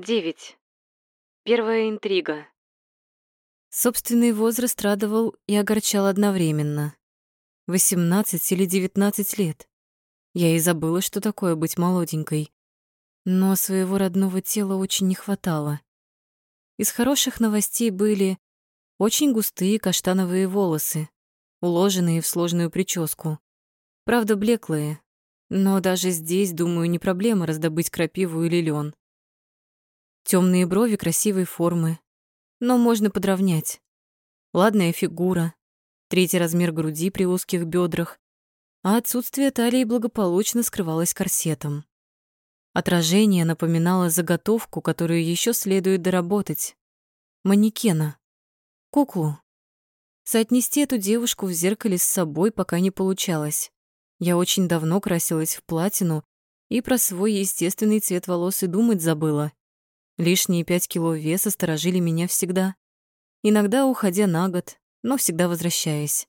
Девять. Первая интрига. Собственный возраст радовал и огорчал одновременно. 18 или 19 лет. Я и забыла, что такое быть молоденькой. Но своего родного тела очень не хватало. Из хороших новостей были очень густые каштановые волосы, уложенные в сложную прическу. Правда, блеклые, но даже здесь, думаю, не проблема раздобыть крапиву или лен. Темные брови красивой формы, но можно подровнять. Ладная фигура, третий размер груди при узких бедрах, а отсутствие талии благополучно скрывалось корсетом. Отражение напоминало заготовку, которую еще следует доработать. Манекена. Куклу. Соотнести эту девушку в зеркале с собой пока не получалось. Я очень давно красилась в платину и про свой естественный цвет волос и думать забыла. Лишние пять кило веса сторожили меня всегда. Иногда уходя на год, но всегда возвращаясь.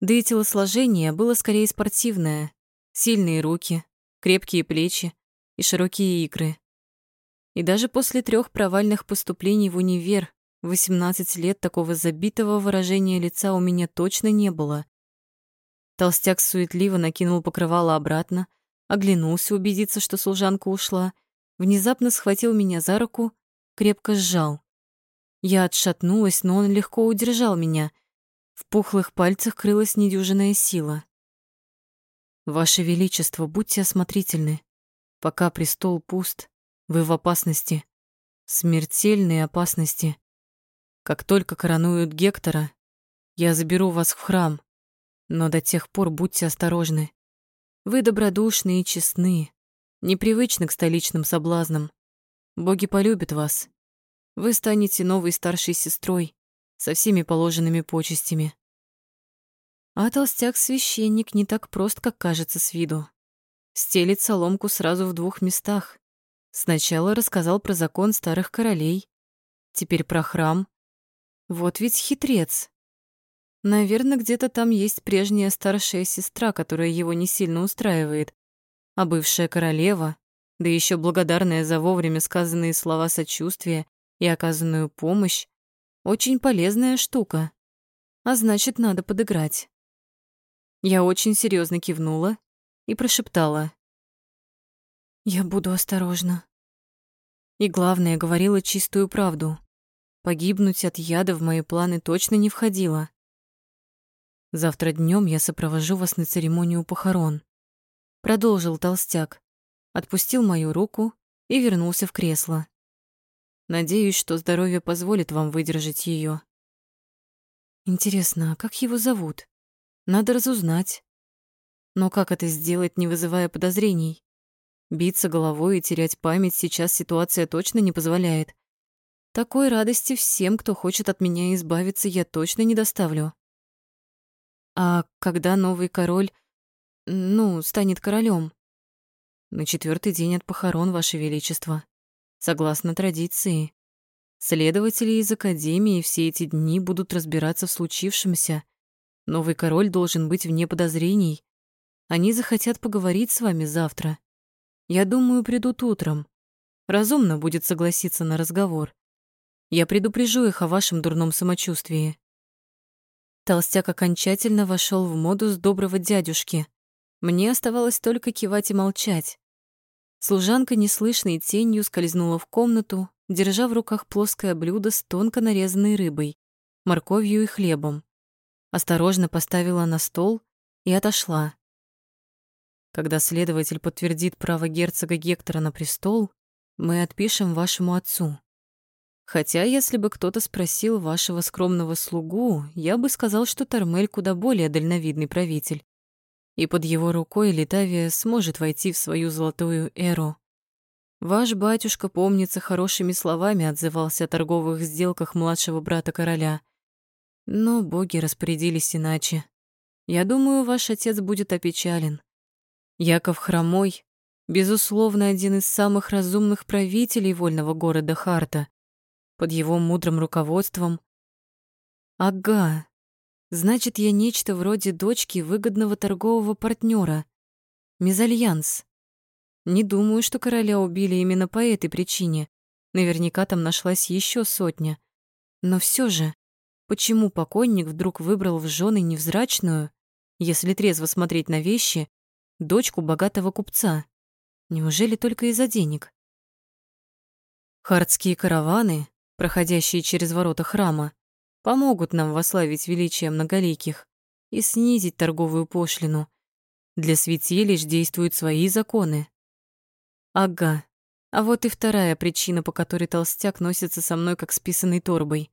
Да и телосложение было скорее спортивное. Сильные руки, крепкие плечи и широкие икры. И даже после трех провальных поступлений в универ 18 лет такого забитого выражения лица у меня точно не было. Толстяк суетливо накинул покрывало обратно, оглянулся убедиться, что служанка ушла, внезапно схватил меня за руку, крепко сжал. Я отшатнулась, но он легко удержал меня. В пухлых пальцах крылась недюжинная сила. «Ваше Величество, будьте осмотрительны. Пока престол пуст, вы в опасности. Смертельной опасности. Как только коронуют Гектора, я заберу вас в храм, но до тех пор будьте осторожны. Вы добродушны и честны, непривычны к столичным соблазнам. Боги полюбят вас. Вы станете новой старшей сестрой со всеми положенными почестями. А толстяк-священник не так прост, как кажется с виду. Стелит соломку сразу в двух местах. Сначала рассказал про закон старых королей, теперь про храм. Вот ведь хитрец. Наверное, где-то там есть прежняя старшая сестра, которая его не сильно устраивает а бывшая королева, да еще благодарная за вовремя сказанные слова сочувствия и оказанную помощь, очень полезная штука. А значит, надо подыграть. Я очень серьезно кивнула и прошептала. «Я буду осторожна». И главное, говорила чистую правду. Погибнуть от яда в мои планы точно не входило. Завтра днем я сопровожу вас на церемонию похорон. Продолжил толстяк. Отпустил мою руку и вернулся в кресло. Надеюсь, что здоровье позволит вам выдержать ее. Интересно, а как его зовут? Надо разузнать. Но как это сделать, не вызывая подозрений? Биться головой и терять память сейчас ситуация точно не позволяет. Такой радости всем, кто хочет от меня избавиться, я точно не доставлю. А когда новый король ну, станет королем. На четвертый день от похорон, Ваше Величество. Согласно традиции. Следователи из Академии все эти дни будут разбираться в случившемся. Новый король должен быть вне подозрений. Они захотят поговорить с вами завтра. Я думаю, придут утром. Разумно будет согласиться на разговор. Я предупрежу их о вашем дурном самочувствии. Толстяк окончательно вошел в модус доброго дядюшки — мне оставалось только кивать и молчать. Служанка неслышной тенью скользнула в комнату, держа в руках плоское блюдо с тонко нарезанной рыбой, морковью и хлебом. Осторожно поставила на стол и отошла. Когда следователь подтвердит право герцога Гектора на престол, мы отпишем вашему отцу. Хотя, если бы кто-то спросил вашего скромного слугу, я бы сказал, что Тормель куда более дальновидный правитель и под его рукой Литавия сможет войти в свою золотую эру. Ваш батюшка, помнится, хорошими словами отзывался о торговых сделках младшего брата короля. Но боги распорядились иначе. Я думаю, ваш отец будет опечален. Яков Хромой, безусловно, один из самых разумных правителей вольного города Харта. Под его мудрым руководством... Ага, Значит, я нечто вроде дочки выгодного торгового партнера. Мезальянс. Не думаю, что короля убили именно по этой причине. Наверняка там нашлась еще сотня. Но все же, почему покойник вдруг выбрал в жены невзрачную, если трезво смотреть на вещи, дочку богатого купца? Неужели только из-за денег? Хардские караваны, проходящие через ворота храма, помогут нам вославить величие многоликих и снизить торговую пошлину. Для святилищ действуют свои законы. Ага, а вот и вторая причина, по которой толстяк носится со мной как с писаной торбой.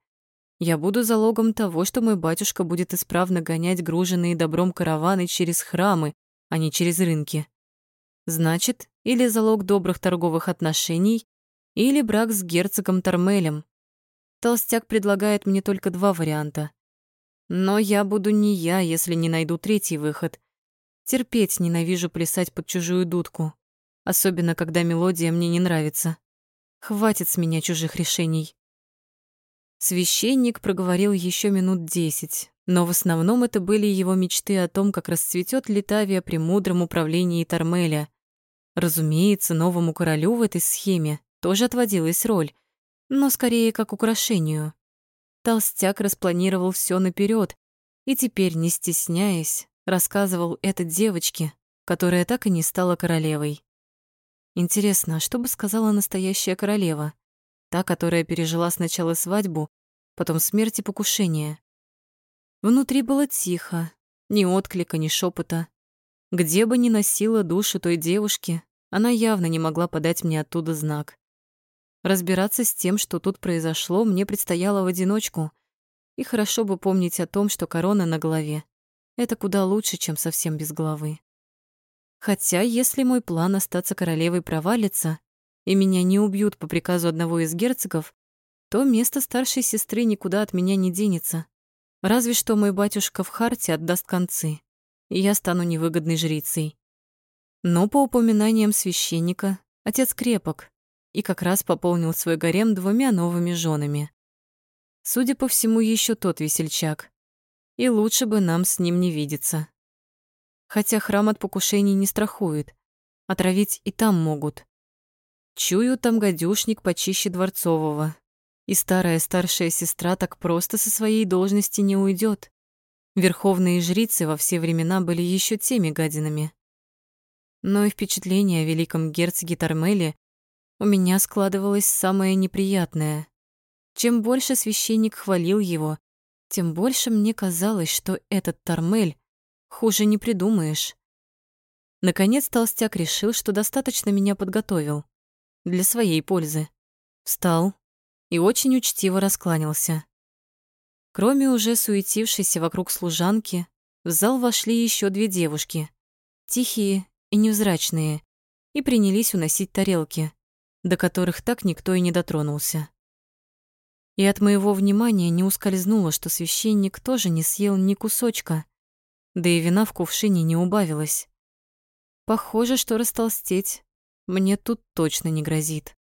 Я буду залогом того, что мой батюшка будет исправно гонять груженные добром караваны через храмы, а не через рынки. Значит, или залог добрых торговых отношений, или брак с герцогом Тормелем. Толстяк предлагает мне только два варианта. Но я буду не я, если не найду третий выход. Терпеть ненавижу плясать под чужую дудку особенно когда мелодия мне не нравится. Хватит с меня чужих решений. Священник проговорил еще минут десять, но в основном это были его мечты о том, как расцветет Литавия при мудром управлении Тормеля. Разумеется, новому королю в этой схеме тоже отводилась роль, но скорее как украшению. Толстяк распланировал все наперед и теперь, не стесняясь, рассказывал это девочке, которая так и не стала королевой. Интересно, а что бы сказала настоящая королева? Та, которая пережила сначала свадьбу, потом смерть и покушение. Внутри было тихо, ни отклика, ни шепота. Где бы ни носила душу той девушки, она явно не могла подать мне оттуда знак. Разбираться с тем, что тут произошло, мне предстояло в одиночку. И хорошо бы помнить о том, что корона на голове — это куда лучше, чем совсем без головы. Хотя, если мой план остаться королевой провалится, и меня не убьют по приказу одного из герцогов, то место старшей сестры никуда от меня не денется. Разве что мой батюшка в харте отдаст концы, и я стану невыгодной жрицей. Но по упоминаниям священника, отец крепок и как раз пополнил свой гарем двумя новыми женами. Судя по всему, еще тот весельчак. И лучше бы нам с ним не видеться хотя храм от покушений не страхует. Отравить и там могут. Чую, там гадюшник почище Дворцового. И старая старшая сестра так просто со своей должности не уйдет. Верховные жрицы во все времена были еще теми гадинами. Но и впечатление о великом герцоге Тормеле у меня складывалось самое неприятное. Чем больше священник хвалил его, тем больше мне казалось, что этот Тормель Хуже не придумаешь. Наконец толстяк решил, что достаточно меня подготовил. Для своей пользы. Встал и очень учтиво раскланялся. Кроме уже суетившейся вокруг служанки, в зал вошли еще две девушки, тихие и невзрачные, и принялись уносить тарелки, до которых так никто и не дотронулся. И от моего внимания не ускользнуло, что священник тоже не съел ни кусочка, да и вина в кувшине не убавилась. Похоже, что растолстеть мне тут точно не грозит.